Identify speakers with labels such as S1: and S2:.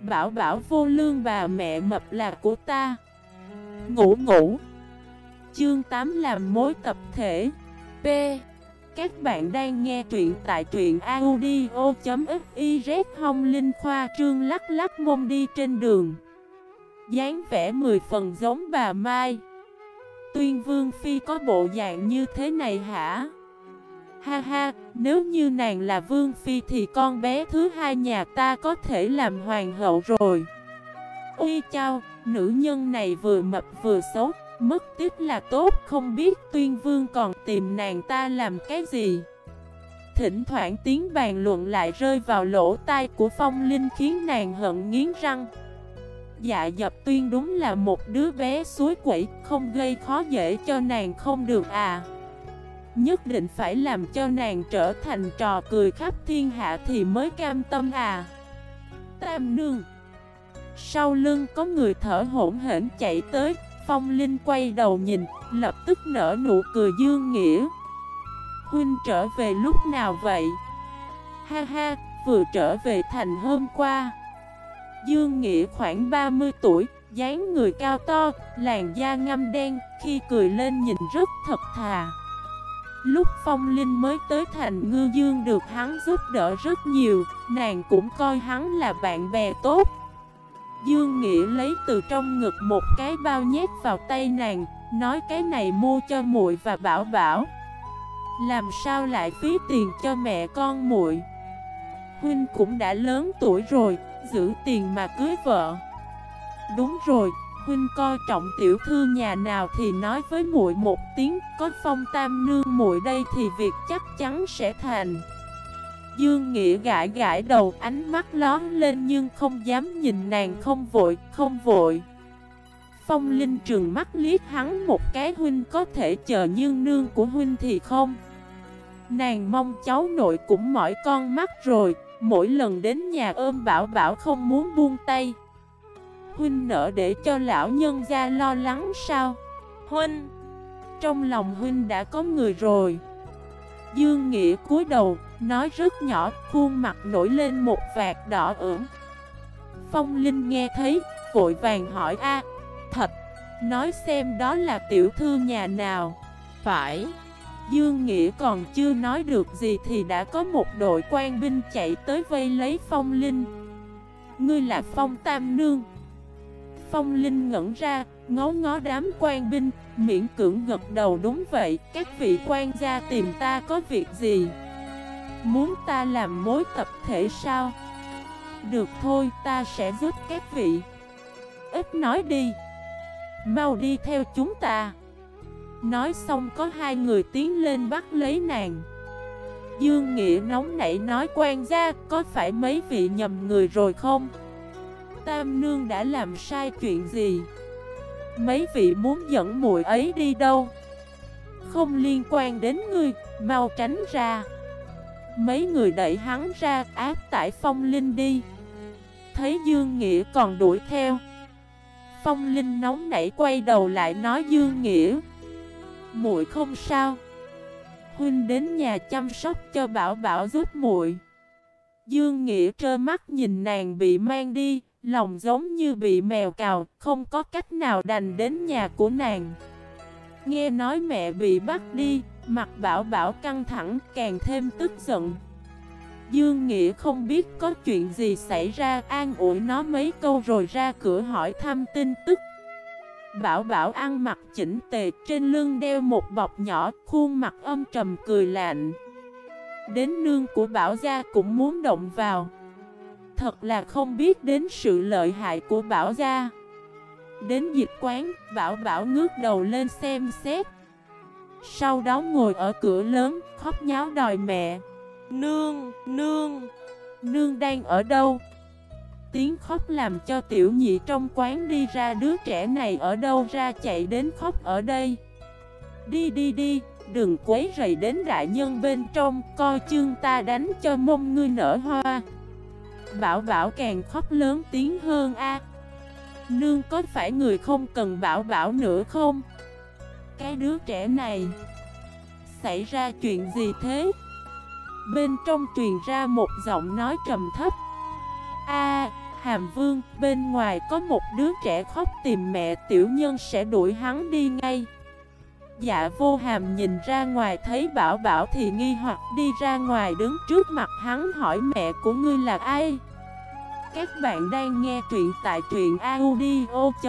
S1: Bảo bảo vô lương bà mẹ mập là của ta. Ngủ ngủ. Chương 8 làm mối tập thể. P Các bạn đang nghe truyện tại truyện audio.xyz hồng Linh Khoa Trương lắc lắc mông đi trên đường. Dáng vẻ mười phần giống bà Mai. Tuyên Vương Phi có bộ dạng như thế này hả? Ha ha, nếu như nàng là Vương Phi thì con bé thứ hai nhà ta có thể làm hoàng hậu rồi. Ui chao, nữ nhân này vừa mập vừa xấu, mất tiếc là tốt Không biết Tuyên Vương còn tìm nàng ta làm cái gì. Thỉnh thoảng tiếng bàn luận lại rơi vào lỗ tai của Phong Linh khiến nàng hận nghiến răng. Dạ dập tuyên đúng là một đứa bé suối quẩy Không gây khó dễ cho nàng không được à. Nhất định phải làm cho nàng trở thành trò cười khắp thiên hạ thì mới cam tâm à Tam nương Sau lưng có người thở hỗn hển chạy tới Phong Linh quay đầu nhìn Lập tức nở nụ cười dương nghĩa Huynh trở về lúc nào vậy? Ha ha, vừa trở về thành hôm qua Dương Nghĩa khoảng 30 tuổi, dáng người cao to, làn da ngăm đen, khi cười lên nhìn rất thật thà. Lúc Phong Linh mới tới thành ngư dương được hắn giúp đỡ rất nhiều, nàng cũng coi hắn là bạn bè tốt. Dương Nghĩa lấy từ trong ngực một cái bao nhét vào tay nàng, nói cái này mua cho muội và bảo bảo. Làm sao lại phí tiền cho mẹ con muội? Huynh cũng đã lớn tuổi rồi, giữ tiền mà cưới vợ Đúng rồi, huynh coi trọng tiểu thư nhà nào thì nói với muội một tiếng Có phong tam nương muội đây thì việc chắc chắn sẽ thành. Dương Nghĩa gãi gãi đầu ánh mắt lón lên nhưng không dám nhìn nàng không vội, không vội. Phong Linh trường mắt liếc hắn một cái huynh có thể chờ nhưng nương của huynh thì không? Nàng mong cháu nội cũng mỏi con mắt rồi Mỗi lần đến nhà ôm bảo bảo không muốn buông tay. Huynh nở để cho lão nhân gia lo lắng sao? Huynh, Trong lòng Huynh đã có người rồi. Dương Nghĩa cúi đầu, Nói rất nhỏ, Khuôn mặt nổi lên một vạt đỏ ửng. Phong Linh nghe thấy, Vội vàng hỏi, a, Thật, Nói xem đó là tiểu thư nhà nào? Phải. Dương Nghĩa còn chưa nói được gì thì đã có một đội quan binh chạy tới vây lấy Phong Linh. Ngươi là Phong Tam Nương Phong Linh ngẩn ra, ngó ngó đám quan binh, miễn cưỡng gật đầu đúng vậy Các vị quan gia tìm ta có việc gì? Muốn ta làm mối tập thể sao? Được thôi, ta sẽ giúp các vị Ít nói đi Mau đi theo chúng ta Nói xong có hai người tiến lên bắt lấy nàng Dương Nghĩa nóng nảy nói quan gia có phải mấy vị nhầm người rồi không? Tam Nương đã làm sai chuyện gì? Mấy vị muốn dẫn muội ấy đi đâu? Không liên quan đến ngươi, mau tránh ra Mấy người đẩy hắn ra áp tại phong linh đi Thấy Dương Nghĩa còn đuổi theo Phong Linh nóng nảy quay đầu lại nói Dương Nghĩa muội không sao. Huynh đến nhà chăm sóc cho Bảo Bảo giúp muội. Dương Nghĩa trơ mắt nhìn nàng bị mang đi, lòng giống như bị mèo cào, không có cách nào đành đến nhà của nàng. Nghe nói mẹ bị bắt đi, mặt Bảo Bảo căng thẳng càng thêm tức giận. Dương Nghĩa không biết có chuyện gì xảy ra, an ủi nó mấy câu rồi ra cửa hỏi thăm tin tức. Bảo Bảo ăn mặc chỉnh tề trên lưng đeo một bọc nhỏ, khuôn mặt âm trầm cười lạnh. Đến nương của Bảo gia cũng muốn động vào. Thật là không biết đến sự lợi hại của Bảo gia. Đến dịch quán, Bảo Bảo ngước đầu lên xem xét. Sau đó ngồi ở cửa lớn, khóc nháo đòi mẹ. Nương, nương, nương đang ở đâu? Tiếng khóc làm cho tiểu nhị trong quán đi ra đứa trẻ này ở đâu ra chạy đến khóc ở đây Đi đi đi, đừng quấy rầy đến đại nhân bên trong Coi chương ta đánh cho mông ngươi nở hoa Bảo bảo càng khóc lớn tiếng hơn a Nương có phải người không cần bảo bảo nữa không? Cái đứa trẻ này Xảy ra chuyện gì thế? Bên trong truyền ra một giọng nói trầm thấp A Hàm Vương, bên ngoài có một đứa trẻ khóc tìm mẹ tiểu nhân sẽ đuổi hắn đi ngay. Dạ vô hàm nhìn ra ngoài thấy bảo bảo thì nghi hoặc đi ra ngoài đứng trước mặt hắn hỏi mẹ của ngươi là ai. Các bạn đang nghe truyện tại truyện audio.fif